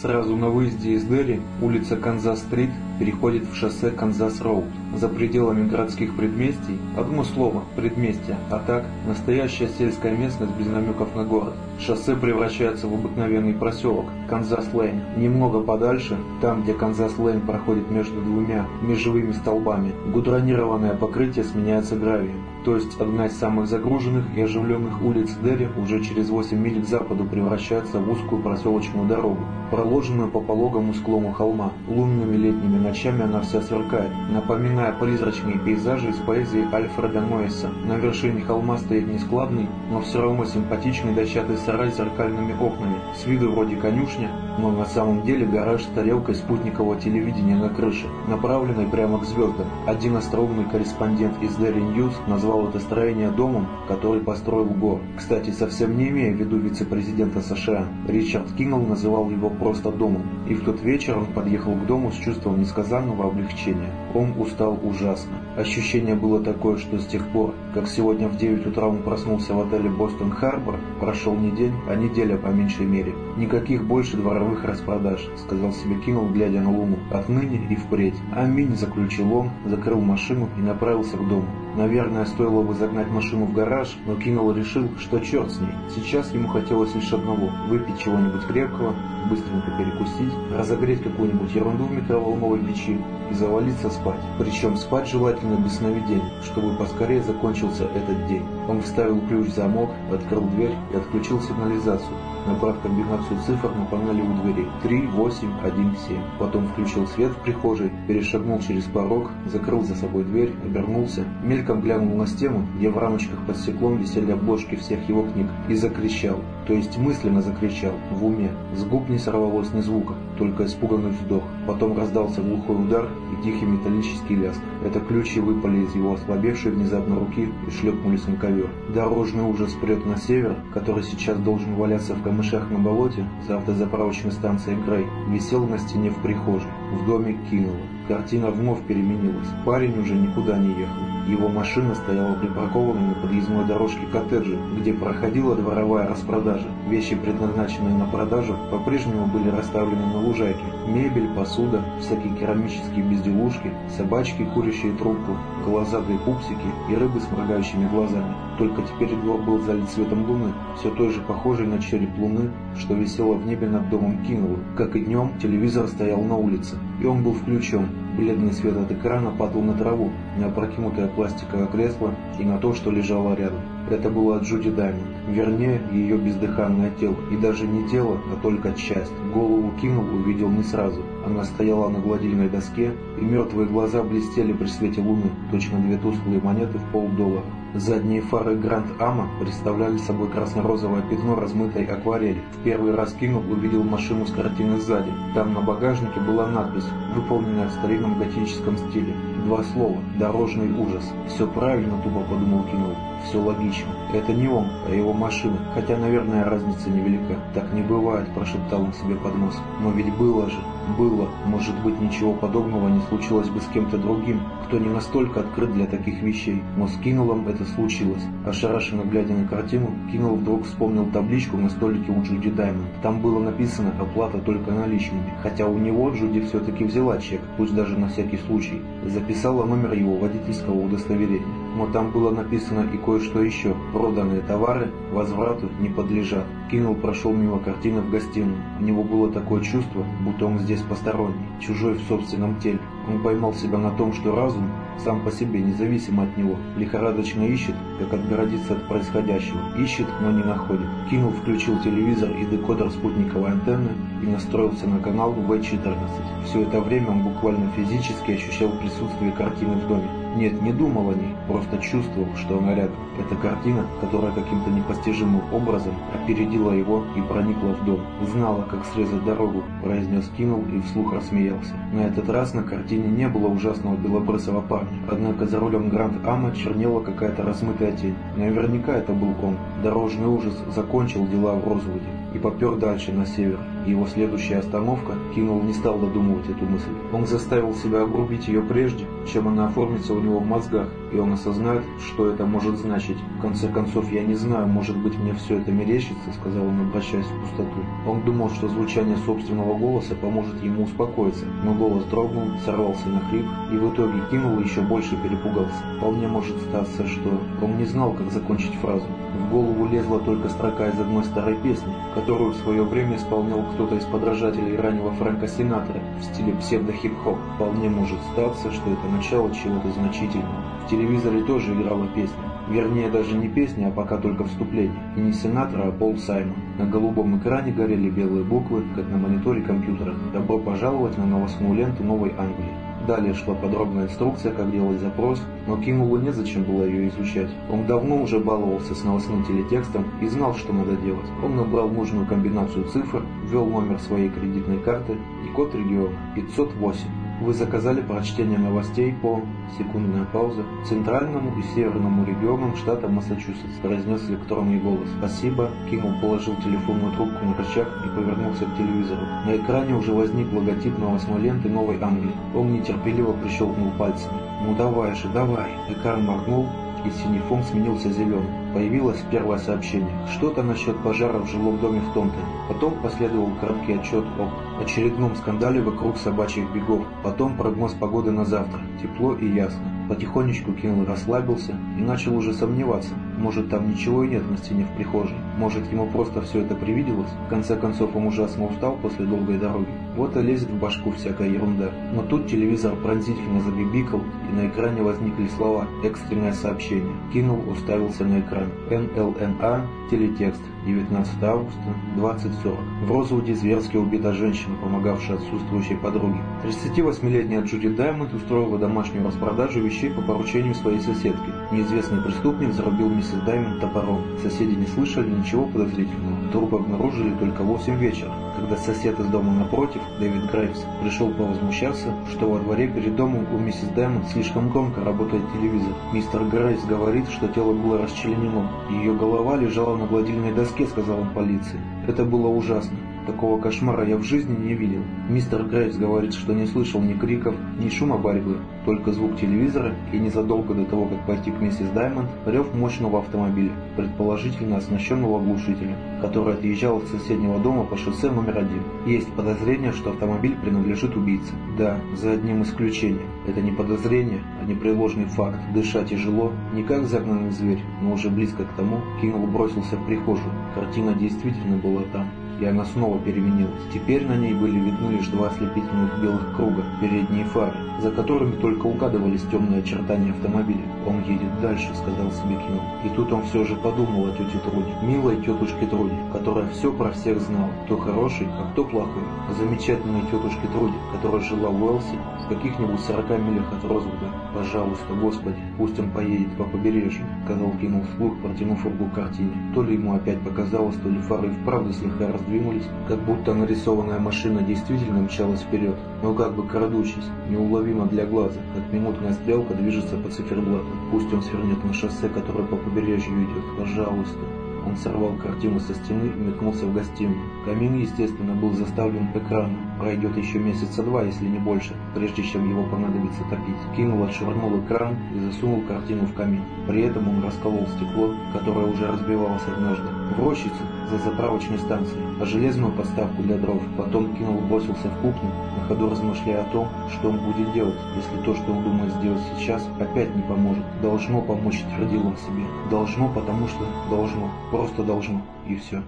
Сразу на выезде из Дерри улица Канзас-стрит переходит в шоссе Канзас-роуд. За пределами городских предместий, одно слово – предместья, а так – настоящая сельская местность без намеков на город. Шоссе превращается в обыкновенный проселок – Канзас-лейн. Немного подальше, там, где Канзас-лейн проходит между двумя межевыми столбами, гудронированное покрытие сменяется гравием. То есть одна из самых загруженных и оживленных улиц Дерри уже через 8 миль к западу превращается в узкую проселочную дорогу, проложенную по пологому склону холма. Лунными летними ночами она вся сверкает, напоминая призрачные пейзажи из поэзии Альфреда Ноэса. На вершине холма стоит нескладный, но все равно симпатичный дощатый сарай с зеркальными окнами, с виду вроде конюшня, но на самом деле гараж с тарелкой спутникового телевидения на крыше, направленной прямо к звездам. Один остроумный корреспондент из Daily News назвал это строение домом, который построил Гор. Кстати, совсем не имея в виду вице-президента США. Ричард Кингл называл его просто домом. И в тот вечер он подъехал к дому с чувством несказанного облегчения. Он устал ужасно. Ощущение было такое, что с тех пор, как сегодня в 9 утра он проснулся в отеле «Бостон Харбор», прошел не день, а неделя по меньшей мере. Никаких больше дворовых распродаж, сказал себе Киннелл, глядя на луну. Отныне и впредь. Аминь, заключил он, закрыл машину и направился к дому. Наверное, стоило бы загнать машину в гараж, но Киннелл решил, что черт с ней. Сейчас ему хотелось лишь одного – выпить чего-нибудь крепкого, быстренько перекусить, разогреть какую-нибудь ерунду в микроволновой печи и завалиться спать. Причем спать желательно без сновидений, чтобы поскорее закончился этот день. Он вставил ключ в замок, открыл дверь и отключил сигнализацию, набрав комбинацию цифр на панели у двери 3, 8, 1, 7. Потом включил свет в прихожей, перешагнул через порог, закрыл за собой дверь, обернулся, мельком глянул на стену, где в рамочках под стеклом висели обложки всех его книг, и закричал, то есть мысленно закричал, в уме. С губ не сорвалось ни звука, только испуганный вздох. Потом раздался глухой удар и тихий металлический лязг. Это ключи выпали из его ослабевшей внезапно руки и шлепнулись на ковер. Дорожный ужас прет на север, который сейчас должен валяться в камышах на болоте за автозаправочной станцией Грей, висел на стене в прихожей, в доме Кинова. Картина вновь переменилась. Парень уже никуда не ехал. Его машина стояла припаркованной на подъездной дорожке коттеджа, где проходила дворовая распродажа. Вещи, предназначенные на продажу, по-прежнему были расставлены на лужайке. Мебель, посуда, всякие керамические безделушки, собачки, курящие трубку, глазатые пупсики и рыбы с моргающими глазами. Только теперь двор был залит светом луны, все той же похожей на череп луны, что висело в небе над домом Кингла. Как и днем, телевизор стоял на улице, и он был включен. Бледный свет от экрана падал на траву, на опрокинутое пластиковое кресло и на то, что лежало рядом. Это было Джуди Даймонд, вернее, ее бездыханное тело. И даже не тело, а только часть. Голову кинул, увидел не сразу. Она стояла на гладильной доске, и мертвые глаза блестели при свете луны, точно две тусклые монеты в полдоллара. Задние фары Гранд Ама представляли собой красно-розовое пятно размытой акварели. В первый раз Кинг увидел машину с картиной сзади. Там на багажнике была надпись, выполненная в старинном готическом стиле. Два слова «Дорожный ужас». Все правильно, тупо подумал Кинг. Все логично. Это не он, а его машина. Хотя, наверное, разница невелика. Так не бывает, прошептал он себе под нос. Но ведь было же. Было. Может быть, ничего подобного не случилось бы с кем-то другим, кто не настолько открыт для таких вещей. Но с Кинулом это случилось. Ошарашенно глядя на картину, Кинул вдруг вспомнил табличку на столике у Джуди Даймонд. Там было написано «Оплата только наличными». Хотя у него Джуди все-таки взяла чек, пусть даже на всякий случай. Записала номер его водительского удостоверения. Но там было написано и кое-что еще. Проданные товары возврату не подлежат. Кинул прошел мимо картины в гостиную. У него было такое чувство, будто он здесь посторонний, чужой в собственном теле. Он поймал себя на том, что разум сам по себе, независимо от него, лихорадочно ищет, как отгородиться от происходящего. Ищет, но не находит. Кинул, включил телевизор и декодер спутниковой антенны и настроился на канал В14. Все это время он буквально физически ощущал присутствие картины в доме. Нет, не думал о ней, просто чувствовал, что она рядом. Это картина, которая каким-то непостижимым образом опередила его и проникла в дом. Знала, как срезать дорогу, произнес Кинул и вслух рассмеялся. На этот раз на картине не было ужасного белобрысого парня. Однако за рулем Гранд Ама чернела какая-то размытая тень. Наверняка это был он. Дорожный ужас закончил дела в Розвуде и попер дальше, на север. Его следующая остановка Кинул не стал додумывать эту мысль. Он заставил себя огрубить ее прежде, чем она оформится у него в мозгах, и он осознает, что это может значить. В конце концов, я не знаю, может быть мне все это мерещится, сказал он, обращаясь в пустоту. Он думал, что звучание собственного голоса поможет ему успокоиться, но голос дрогнул, сорвался на хрип, и в итоге кинул еще больше перепугался. Вполне может статься, что он не знал, как закончить фразу. В голову лезла только строка из одной старой песни, которую в свое время исполнял кто-то из подражателей раннего Фрэнка Синатора в стиле псевдо-хип-хоп. Вполне может статься, что это начало чего-то значительного. В телевизоре тоже играла песня. Вернее, даже не песня, а пока только вступление. И не Синатра, а Пол Саймон. На голубом экране горели белые буквы, как на мониторе компьютера. «Добро пожаловать на новостную ленту Новой Англии». Далее шла подробная инструкция, как делать запрос, но Кингулу незачем было ее изучать. Он давно уже баловался с новостным телетекстом и знал, что надо делать. Он набрал нужную комбинацию цифр, ввел номер своей кредитной карты и код региона 508. Вы заказали прочтение новостей по, секундная пауза, центральному и северному регионам штата Массачусетс, произнес электронный голос. Спасибо. Кингл положил телефонную трубку на рычаг и повернулся к телевизору. На экране уже возник логотип новостной ленты Новой Англии. Он нетерпеливо прищелкнул пальцами. Ну давай же, давай. Экран моргнул, и синий фон сменился зеленым. Появилось первое сообщение. Что-то насчет пожара в жилом доме в Тонтоне. Потом последовал короткий отчет о очередном скандале вокруг собачьих бегов. Потом прогноз погоды на завтра. Тепло и ясно. Потихонечку Кинл расслабился и начал уже сомневаться. Может, там ничего и нет на стене в прихожей. Может, ему просто все это привиделось. В конце концов, он ужасно устал после долгой дороги. Вот и лезет в башку всякая ерунда. Но тут телевизор пронзительно забибикал, и на экране возникли слова «Экстренное сообщение». Кинул уставился на экран. НЛНА, телетекст, 19 августа, 20.40. В Розуде зверски убита женщина, помогавшая отсутствующей подруге. 38-летняя Джуди Даймонд устроила домашнюю распродажу вещей по поручению своей соседки. Неизвестный преступник зарубил Даймонд топором. Соседи не слышали ничего подозрительного. Труп обнаружили только в 8 вечера, когда сосед из дома напротив, Дэвид Грейвс, пришел повозмущаться, что во дворе перед домом у миссис Даймонд слишком громко работает телевизор. Мистер Грейвс говорит, что тело было расчленено. Ее голова лежала на гладильной доске, сказал он полиции. Это было ужасно. Такого кошмара я в жизни не видел. Мистер Грейвс говорит, что не слышал ни криков, ни шума борьбы, только звук телевизора и незадолго до того, как пойти к миссис Даймонд, рев мощного автомобиля, предположительно оснащенного глушителем, который отъезжал от соседнего дома по шоссе номер один. Есть подозрение, что автомобиль принадлежит убийце. Да, за одним исключением. Это не подозрение, а непреложный факт. Дышать тяжело, не как загнанный зверь, но уже близко к тому, Кингл бросился в прихожую. Картина действительно была там и она снова переменилась. Теперь на ней были видны лишь два ослепительных белых круга, передние фары, за которыми только угадывались темные очертания автомобиля. «Он едет дальше», — сказал себе Кино. И тут он все же подумал о тете Труде, милой тетушке Труде, которая все про всех знала, кто хороший, а кто плохой. О замечательной тетушке Труде, которая жила в Уэлсе, в каких-нибудь 40 милях от Розвуда. «Пожалуйста, Господи, пусть он поедет по побережью», — сказал Кино вслух, протянув руку к картине. То ли ему опять показалось, то ли фары вправду слегка раздвинулись, как будто нарисованная машина действительно мчалась вперед, но как бы крадучись, неуловимо для глаза, как минутная стрелка движется по циферблату. Пусть он свернет на шоссе, которое по побережью идет. Пожалуйста. Он сорвал картину со стены и метнулся в гостиную. Камин, естественно, был заставлен экраном. Пройдет еще месяца два, если не больше, прежде чем его понадобится топить. Кинул, отшвырнул экран и засунул картину в камин. При этом он расколол стекло, которое уже разбивалось однажды. В рощице, за заправочной станцией, а железную подставку для дров. Потом кинул, бросился в кухню, на ходу размышляя о том, что он будет делать, если то, что он думает сделать сейчас, опять не поможет. Должно помочь, твердил он себе. Должно, потому что должно. Просто должно. И все.